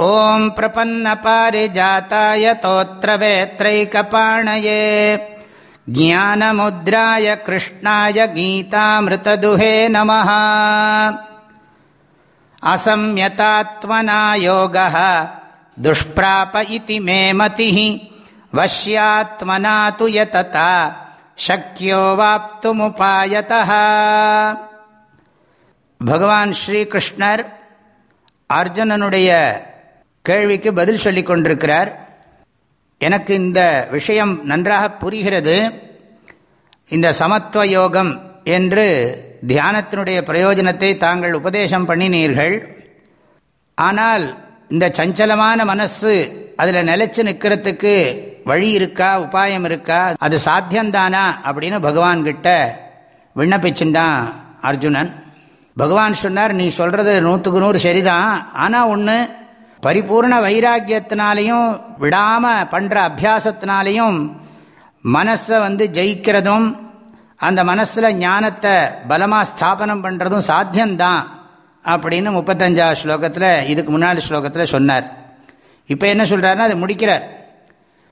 ॐ प्रपन्नपारिजाताय तोत्रवेत्रैकपाणये ज्ञानमुद्राय कृष्णाय गीतामृतदुहे नमः असंयतात्मना योगः दुष्प्राप इति मे मतिः वश्यात्मना तु यतता शक्यो वाप्तुमुपायतः भगवान् श्रीकृष्णर् अर्जुननुडय கேள்விக்கு பதில் சொல்லி கொண்டிருக்கிறார். எனக்கு இந்த விஷயம் நன்றாக புரிகிறது. இந்த சமத்துவ யோகம் என்று தியானத்தினுடைய பிரயோஜனத்தை தாங்கள் உபதேசம் பண்ணினீர்கள். ஆனால் இந்த சஞ்சலமான மனசு அதில் நிலைச்சு நிற்கிறதுக்கு வழி இருக்கா உபாயம் இருக்கா அது சாத்தியந்தானா அப்படின்னு பகவான் கிட்ட விண்ணப்பிச்சுட்டான் அர்ஜுனன். பகவான் சொன்னார் நீ சொல்றது நூற்றுக்கு நூறு சரிதான். ஆனால் ஒன்று பரிபூர்ண வைராக்கியத்தினாலையும் விடாமல் பண்ணுற அபியாசத்தினாலையும் மனசை வந்து ஜெயிக்கிறதும் அந்த மனசில் ஞானத்தை பலமாக ஸ்தாபனம் பண்ணுறதும் சாத்தியம்தான் அப்படின்னு முப்பத்தஞ்சாவது ஸ்லோகத்தில் இதுக்கு முன்னாடி ஸ்லோகத்தில் சொன்னார். இப்போ என்ன சொல்கிறாருன்னா அது முடிக்கிறார்.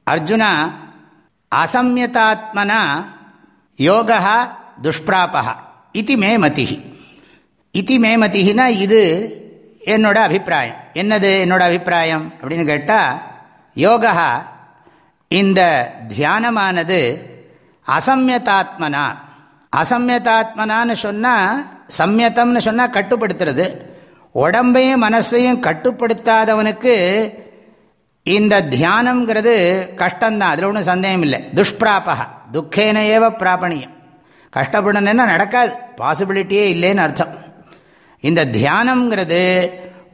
அர்ஜுனா அசம்யதாத்மனா யோகா துஷ்பிராபா இத்தி மே மதிஹி. இத்தி மதிஹினா இது என்னோட அபிப்பிராயம். என்னது என்னோட அபிப்பிராயம்? அப்படின்னு கேட்டால் யோகா இந்த தியானமானது அசம்யதாத்மனா. அசம்யதாத்மனான்னு சொன்னால் சம்யத்தம்னு சொன்னால் கட்டுப்படுத்துறது. உடம்பையும் மனசையும் கட்டுப்படுத்தாதவனுக்கு இந்த தியானம்ங்கிறது கஷ்டம்தான். அதில் ஒன்றும் சந்தேகம் இல்லை. துஷ்பிராபகா துக்கேன ஏவ பிராபணியம். கஷ்டப்படணுன்னா நடக்காது. பாசிபிலிட்டியே இல்லைன்னு அர்த்தம். இந்த தியானம்ங்கிறது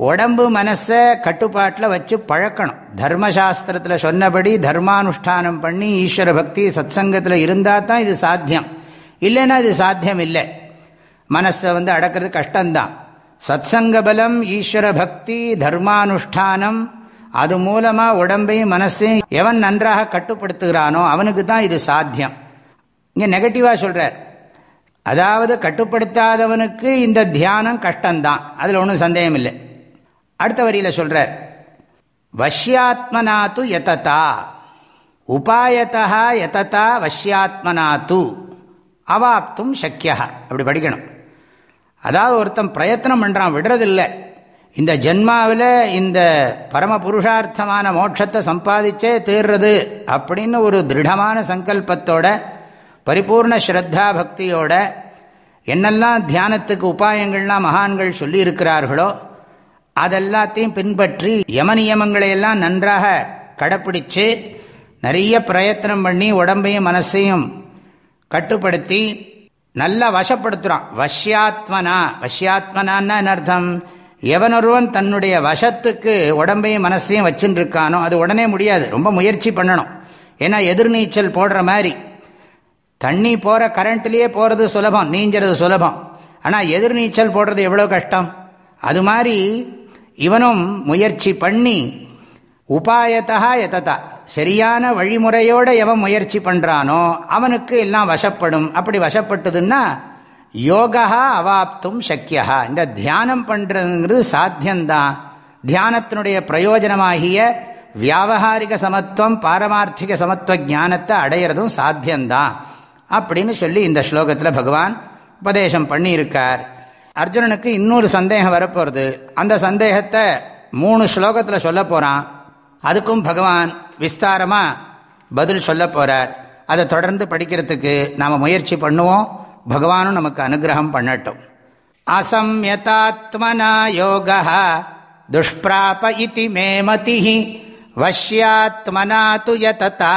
உடம்பு மனசை கட்டுப்பாட்டில் வச்சு பழக்கணும். தர்மசாஸ்திரத்தில் சொன்னபடி தர்மானுஷ்டானம் பண்ணி ஈஸ்வர பக்தி சத் சங்கத்தில் இருந்தால் தான் இது சாத்தியம். இல்லைன்னா இது சாத்தியம் இல்லை. மனசை வந்து அடக்கிறது கஷ்டம்தான். சத் சங்க பலம் ஈஸ்வர பக்தி தர்மானுஷ்டானம் அது மூலமாக உடம்பையும் மனசையும் எவன் நன்றாக கட்டுப்படுத்துகிறானோ அவனுக்கு தான் இது சாத்தியம். இங்கே நெகட்டிவாக சொல்கிறார் அதாவது கட்டுப்படுத்தாதவனுக்கு இந்த தியானம் கஷ்டம்தான். அதில் ஒன்றும் சந்தேகம் இல்லை அடுத்த வரியில் சொல்கிறார் வஷ்யாத்மனாத்து எதத்தா உபாயத்தா எதத்தா வஷ்யாத்மனாத்து. அவாப்தும் சக்கியா அப்படி படிக்கணும். அதாவது ஒருத்தன் பிரயத்தனம் பண்ணுறான் விடுறதில்லை. இந்த ஜென்மாவில் இந்த பரம புருஷார்த்தமான மோட்சத்தை சம்பாதிச்சே தீர்றது அப்படின்னு ஒரு திருடமான சங்கல்பத்தோட பரிபூர்ண ஸ்ரத்தா பக்தியோட என்னெல்லாம் தியானத்துக்கு உபாயங்கள்லாம் மகான்கள் சொல்லி இருக்கிறார்களோ அதெல்லாத்தையும் பின்பற்றி யம நியமங்களை எல்லாம் நன்றாக கடைப்பிடிச்சு நிறைய பிரயத்தனம் பண்ணி உடம்பையும் மனசையும் கட்டுப்படுத்தி நல்லா வசப்படுத்துகிறான் வஷ்யாத்மனா. வஷ்யாத்மனான்னா என்ன அர்த்தம்? எவனொருவன் தன்னுடைய வசத்துக்கு உடம்பையும் மனசையும் வச்சுட்டு இருக்கானோ அது உடனே முடியாது. ரொம்ப முயற்சி பண்ணணும். ஏன்னா எதிர்நீச்சல் போடுற மாதிரி. தண்ணி போகிற கரண்ட்லேயே போகிறது சுலபம் நீஞ்சிறது சுலபம். ஆனால் எதிர்நீச்சல் போடுறது எவ்வளோ கஷ்டம்? அது மாதிரி இவனும் முயற்சி பண்ணி உபாயத்தா எதத்தா சரியான வழிமுறையோடு எவன் முயற்சி பண்ணுறானோ அவனுக்கு எல்லாம் வசப்படும். அப்படி வசப்பட்டதுன்னா யோகா அவாப்தும் சக்கியா இந்த தியானம் பண்ணுறதுங்கிறது சாத்தியம்தான். தியானத்தினுடைய பிரயோஜனமாகிய வியாபகாரிக சமத்துவம் பாரமார்த்திக சமத்துவ ஜானத்தை அடையிறதும் சாத்தியம்தான். அப்படின்னு சொல்லி இந்த ஸ்லோகத்தில் பகவான் உபதேசம் பண்ணியிருக்கார். அர்ஜுனனுக்கு இன்னொரு சந்தேகம் வரப்போகிறது அந்த சந்தேகத்தை மூணு ஸ்லோகத்தில் சொல்ல போகிறான் அதுக்கும் பகவான் விஸ்தாரமாக பதில் சொல்ல போகிறார் அதை தொடர்ந்து படிக்கிறதுக்கு நாம் முயற்சி பண்ணுவோம். பகவானும் நமக்கு அனுகிரகம் பண்ணட்டும். அசம்யதாத்மனா யோக துஷ்பிராப இதி மேமதி வஷ்யாத்மனா துயதா